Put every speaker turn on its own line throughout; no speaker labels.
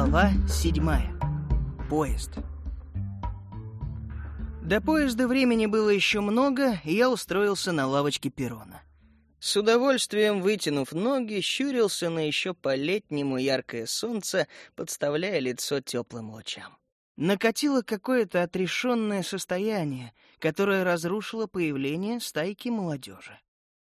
Глава седьмая. Поезд. До поезда времени было еще много, и я устроился на лавочке перрона. С удовольствием вытянув ноги, щурился на еще по-летнему яркое солнце, подставляя лицо теплым лучам. Накатило какое-то отрешенное состояние, которое разрушило появление стайки молодежи.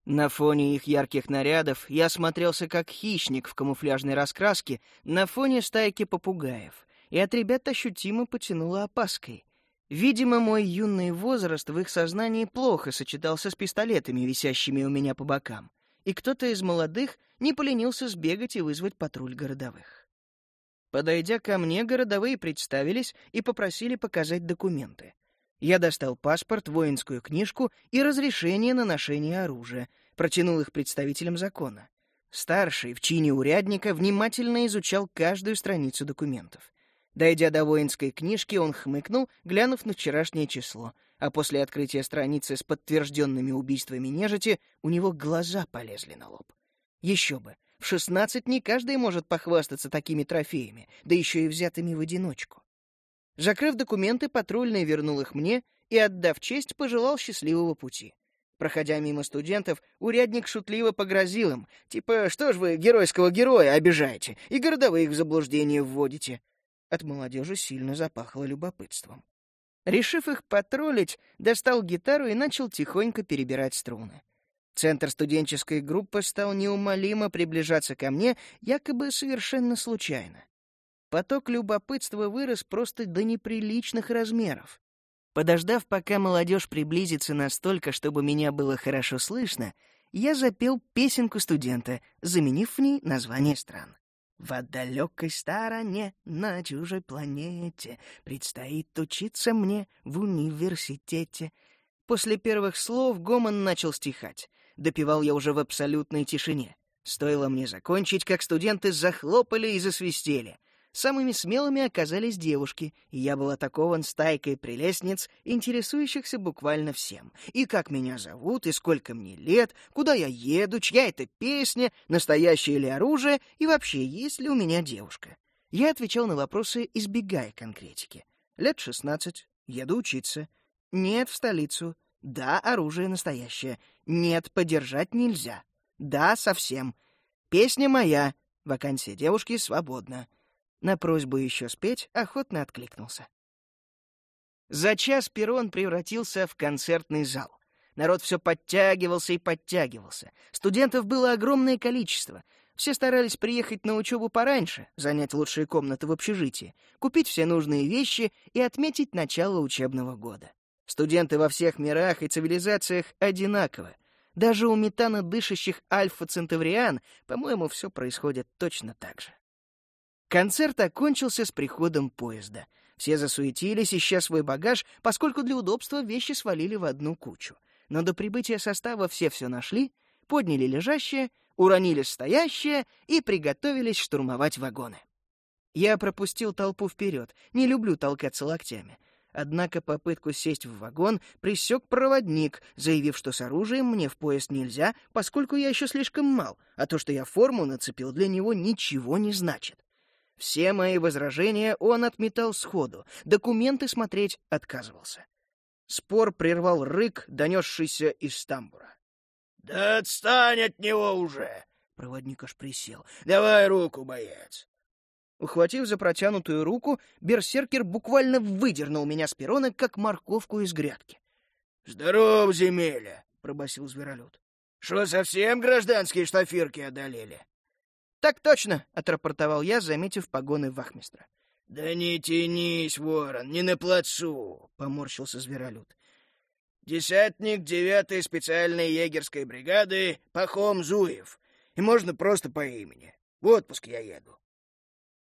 На фоне их ярких нарядов я смотрелся как хищник в камуфляжной раскраске на фоне стайки попугаев, и от ребят ощутимо потянуло опаской. Видимо, мой юный возраст в их сознании плохо сочетался с пистолетами, висящими у меня по бокам, и кто-то из молодых не поленился сбегать и вызвать патруль городовых. Подойдя ко мне, городовые представились и попросили показать документы. Я достал паспорт, воинскую книжку и разрешение на ношение оружия, протянул их представителям закона. Старший в чине урядника внимательно изучал каждую страницу документов. Дойдя до воинской книжки, он хмыкнул, глянув на вчерашнее число, а после открытия страницы с подтвержденными убийствами нежити у него глаза полезли на лоб. Еще бы, в шестнадцать не каждый может похвастаться такими трофеями, да еще и взятыми в одиночку. Закрыв документы, патрульный вернул их мне и, отдав честь, пожелал счастливого пути. Проходя мимо студентов, урядник шутливо погрозил им, типа «Что ж вы геройского героя обижаете и городовых в заблуждение вводите?» От молодежи сильно запахло любопытством. Решив их потроллить, достал гитару и начал тихонько перебирать струны. Центр студенческой группы стал неумолимо приближаться ко мне, якобы совершенно случайно. Поток любопытства вырос просто до неприличных размеров. Подождав, пока молодежь приблизится настолько, чтобы меня было хорошо слышно, я запел песенку студента, заменив в ней название стран. В далекой стороне, на чужой планете, предстоит учиться мне в университете. После первых слов гомон начал стихать. Допевал я уже в абсолютной тишине. Стоило мне закончить, как студенты захлопали и засвистели. Самыми смелыми оказались девушки, и я был атакован стайкой прелестниц, интересующихся буквально всем. И как меня зовут, и сколько мне лет, куда я еду, чья это песня, настоящее ли оружие, и вообще, есть ли у меня девушка. Я отвечал на вопросы, избегая конкретики. Лет шестнадцать, еду учиться. Нет, в столицу. Да, оружие настоящее. Нет, подержать нельзя. Да, совсем. Песня моя. Вакансия девушки свободна. На просьбу еще спеть охотно откликнулся. За час перрон превратился в концертный зал. Народ все подтягивался и подтягивался. Студентов было огромное количество. Все старались приехать на учебу пораньше, занять лучшие комнаты в общежитии, купить все нужные вещи и отметить начало учебного года. Студенты во всех мирах и цивилизациях одинаковы. Даже у метана дышащих альфа-центавриан, по-моему, все происходит точно так же. Концерт окончился с приходом поезда. Все засуетились, ища свой багаж, поскольку для удобства вещи свалили в одну кучу. Но до прибытия состава все все нашли, подняли лежащее, уронили стоящее и приготовились штурмовать вагоны. Я пропустил толпу вперед, не люблю толкаться локтями. Однако попытку сесть в вагон присек проводник, заявив, что с оружием мне в поезд нельзя, поскольку я еще слишком мал, а то, что я форму нацепил, для него ничего не значит. Все мои возражения он отметал сходу, документы смотреть отказывался. Спор прервал рык, донесшийся из тамбура. — Да отстань от него уже! — проводник аж присел. — Давай руку, боец! Ухватив за протянутую руку, берсеркер буквально выдернул меня с перрона, как морковку из грядки. — Здоров, земеля! — пробасил зверолюд. — Что, совсем гражданские штафирки одолели? «Так точно!» — отрапортовал я, заметив погоны вахмистра. «Да не тянись, ворон, не на плацу!» — поморщился зверолюд. «Десятник девятой специальной егерской бригады Пахом Зуев. И можно просто по имени. В отпуск я еду».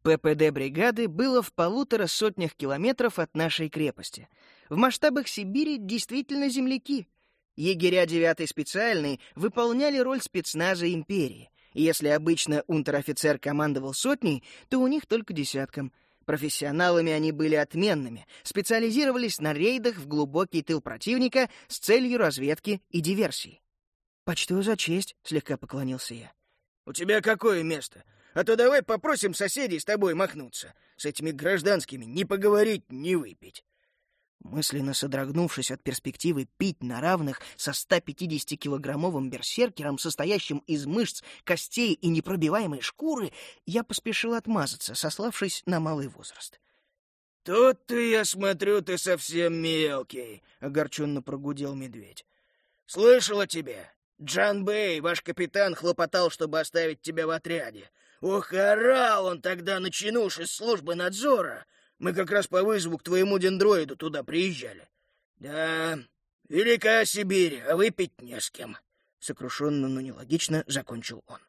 ППД бригады было в полутора сотнях километров от нашей крепости. В масштабах Сибири действительно земляки. Егеря девятой специальной выполняли роль спецназа империи. Если обычно унтер-офицер командовал сотней, то у них только десятком. Профессионалами они были отменными, специализировались на рейдах в глубокий тыл противника с целью разведки и диверсии. «Почту за честь», — слегка поклонился я. «У тебя какое место?
А то давай попросим соседей с тобой махнуться. С этими гражданскими не поговорить, не выпить.
Мысленно содрогнувшись от перспективы пить на равных со 150-килограммовым берсеркером, состоящим из мышц, костей и непробиваемой шкуры, я поспешил отмазаться, сославшись на малый возраст.
«Тут ты, я смотрю, ты совсем мелкий», — огорченно прогудел медведь. «Слышал о тебе. Джан Бэй, ваш капитан, хлопотал, чтобы оставить тебя в отряде. Ох, орал он тогда на чинуш из службы надзора. Мы как раз по вызову к твоему дендроиду туда приезжали. Да, велика Сибирь, а выпить не с кем. Сокрушенно, но нелогично закончил он.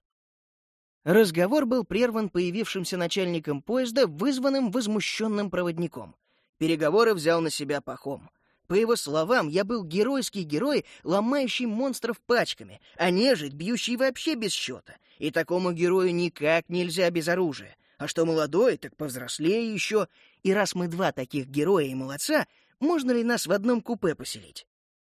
Разговор был прерван появившимся начальником поезда, вызванным возмущенным проводником. Переговоры взял на себя Пахом. По его словам, я был геройский герой, ломающий монстров пачками, а нежить, бьющий вообще без счета. И такому герою никак нельзя без оружия. А что молодой, так повзрослее еще. И раз мы два таких героя и молодца, можно ли нас в одном купе поселить?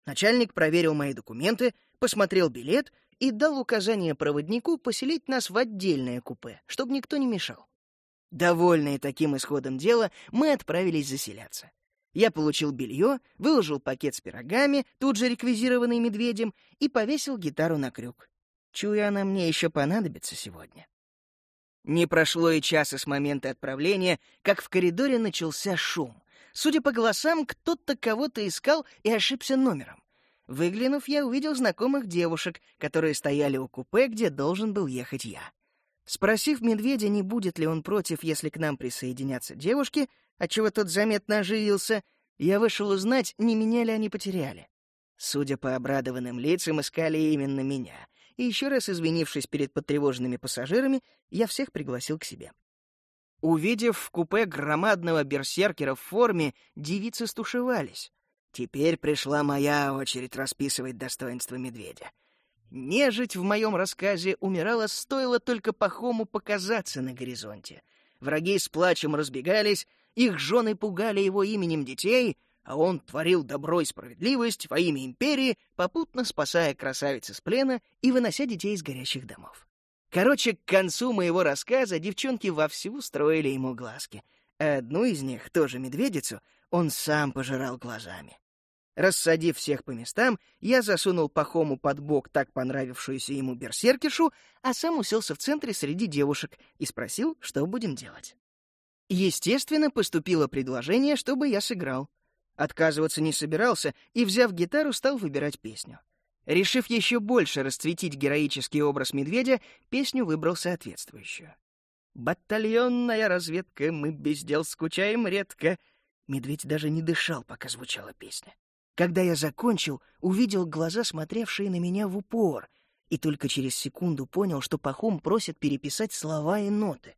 Начальник проверил мои документы, посмотрел билет и дал указание проводнику поселить нас в отдельное купе, чтобы никто не мешал. Довольные таким исходом дела, мы отправились заселяться. Я получил белье, выложил пакет с пирогами, тут же реквизированный медведем, и повесил гитару на крюк. Чую, она мне еще понадобится сегодня. Не прошло и часа с момента отправления, как в коридоре начался шум. Судя по голосам, кто-то кого-то искал и ошибся номером. Выглянув, я увидел знакомых девушек, которые стояли у купе, где должен был ехать я. Спросив медведя, не будет ли он против, если к нам присоединятся девушки, отчего тот заметно оживился, я вышел узнать, не меня ли они потеряли. Судя по обрадованным лицам, искали именно меня. И еще раз извинившись перед потревоженными пассажирами, я всех пригласил к себе. Увидев в купе громадного берсеркера в форме, девицы стушевались. Теперь пришла моя очередь расписывать достоинства медведя. Нежить в моем рассказе умирала, стоило только Пахому показаться на горизонте. Враги с плачем разбегались, их жены пугали его именем детей, а он творил добро и справедливость во имя империи, попутно спасая красавиц из плена и вынося детей из горящих домов. Короче, к концу моего рассказа девчонки вовсю строили ему глазки, а одну из них, тоже медведицу, он сам пожирал глазами. Рассадив всех по местам, я засунул Пахому под бок так понравившуюся ему берсеркишу, а сам уселся в центре среди девушек и спросил, что будем делать. Естественно, поступило предложение, чтобы я сыграл. Отказываться не собирался и, взяв гитару, стал выбирать песню. Решив еще больше расцветить героический образ медведя, песню выбрал соответствующую. «Батальонная разведка, мы без дел скучаем редко». Медведь даже не дышал, пока звучала песня. Когда я закончил, увидел глаза, смотревшие на меня в упор, и только через секунду понял, что Пахом просит переписать слова и ноты.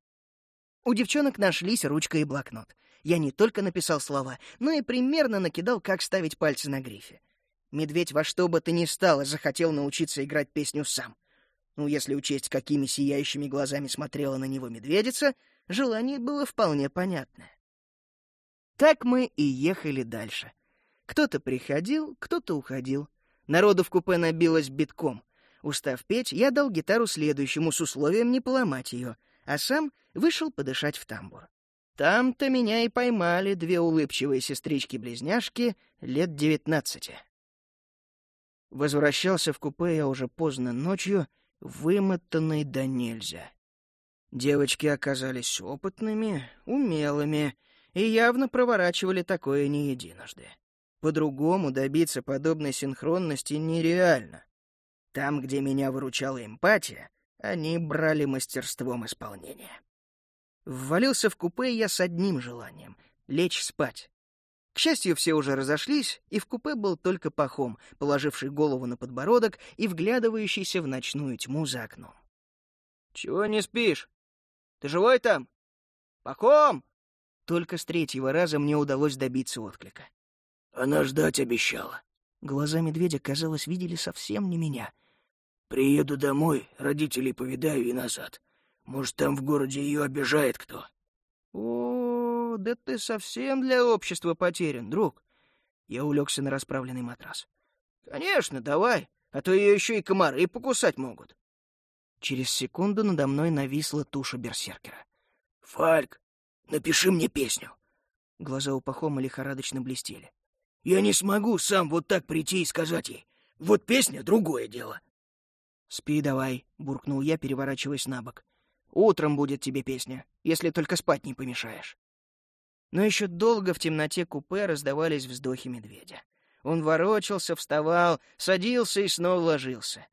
У девчонок нашлись ручка и блокнот. Я не только написал слова, но и примерно накидал, как ставить пальцы на грифе. Медведь во что бы то ни стало захотел научиться играть песню сам. Ну, если учесть, какими сияющими глазами смотрела на него медведица, желание было вполне понятное. Так мы и ехали дальше. Кто-то приходил, кто-то уходил. Народу в купе набилось битком. Устав петь, я дал гитару следующему с условием не поломать ее — а сам вышел подышать в тамбур. Там-то меня и поймали две улыбчивые сестрички-близняшки лет девятнадцати. Возвращался в купе я уже поздно ночью, вымотанный до нельзя. Девочки оказались опытными, умелыми и явно проворачивали такое не единожды. По-другому добиться подобной синхронности нереально. Там, где меня выручала эмпатия, они брали мастерством исполнения. Ввалился в купе я с одним желанием — лечь спать. К счастью, все уже разошлись, и в купе был только Пахом, положивший голову на подбородок и вглядывающийся в ночную тьму за окном. — Чего не спишь? Ты живой там? Пахом! Только с третьего раза мне удалось добиться отклика.
— Она ждать обещала.
Глаза медведя, казалось, видели совсем не меня —
Приеду домой, родителей повидаю и назад. Может, там в городе ее обижает кто.
О, да ты совсем для общества потерян, друг. Я улегся на расправленный матрас. Конечно, давай, а то ее еще и комары покусать могут. Через секунду надо мной нависла туша берсеркера.
«Фальк, напиши мне песню!»
Глаза у Пахома лихорадочно блестели.
«Я не смогу сам вот так прийти и сказать ей. Вот песня — другое дело».
«Спи давай», — буркнул я, переворачиваясь на бок. «Утром будет тебе песня, если только спать не помешаешь». Но еще долго в темноте купе раздавались вздохи медведя. Он ворочался, вставал, садился и снова ложился.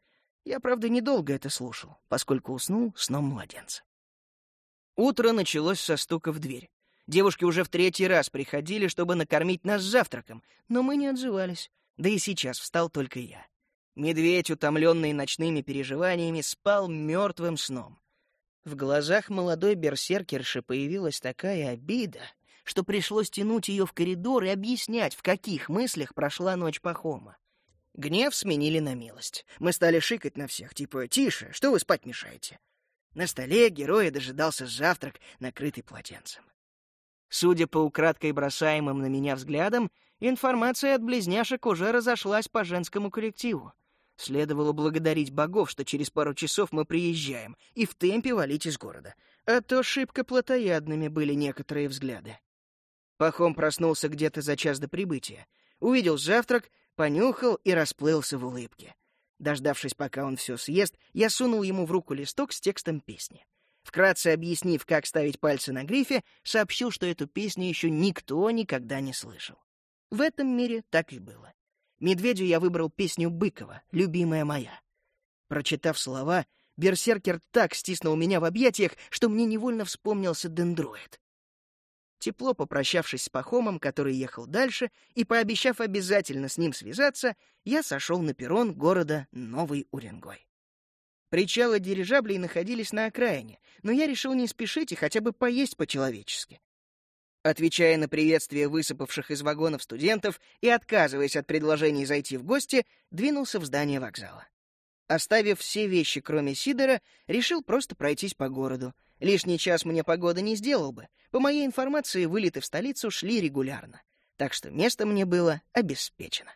Я, правда, недолго это слушал, поскольку уснул сном младенца. Утро началось со стука в дверь. Девушки уже в третий раз приходили, чтобы накормить нас завтраком, но мы не отзывались. Да и сейчас встал только я. Медведь, утомленный ночными переживаниями, спал мертвым сном. В глазах молодой берсеркерши появилась такая обида, что пришлось тянуть ее в коридор и объяснять, в каких мыслях прошла ночь Пахома. Гнев сменили на милость. Мы стали шикать на всех, типа «Тише, что вы спать мешаете?» На столе героя дожидался завтрак, накрытый полотенцем. Судя по украдкой бросаемым на меня взглядам, информация от близняшек уже разошлась по женскому коллективу. Следовало благодарить богов, что через пару часов мы приезжаем, и в темпе валить из города. А то шибко плотоядными были некоторые взгляды. Пахом проснулся где-то за час до прибытия. Увидел завтрак, понюхал и расплылся в улыбке. Дождавшись, пока он все съест, я сунул ему в руку листок с текстом песни. Вкратце объяснив, как ставить пальцы на грифе, сообщил, что эту песню еще никто никогда не слышал. В этом мире так и было. Медведю я выбрал песню Быкова «Любимая моя». Прочитав слова, берсеркер так стиснул меня в объятиях, что мне невольно вспомнился дендроид. Тепло попрощавшись с Пахомом, который ехал дальше, и пообещав обязательно с ним связаться, я сошел на перрон города Новый Уренгой. Причалы дирижаблей находились на окраине, но я решил не спешить и хотя бы поесть по-человечески. Отвечая на приветствие высыпавших из вагонов студентов и отказываясь от предложений зайти в гости, двинулся в здание вокзала. Оставив все вещи, кроме Сидора, решил просто пройтись по городу. Лишний час мне погода не сделал бы. По моей информации, вылеты в столицу шли регулярно. Так что место мне было обеспечено.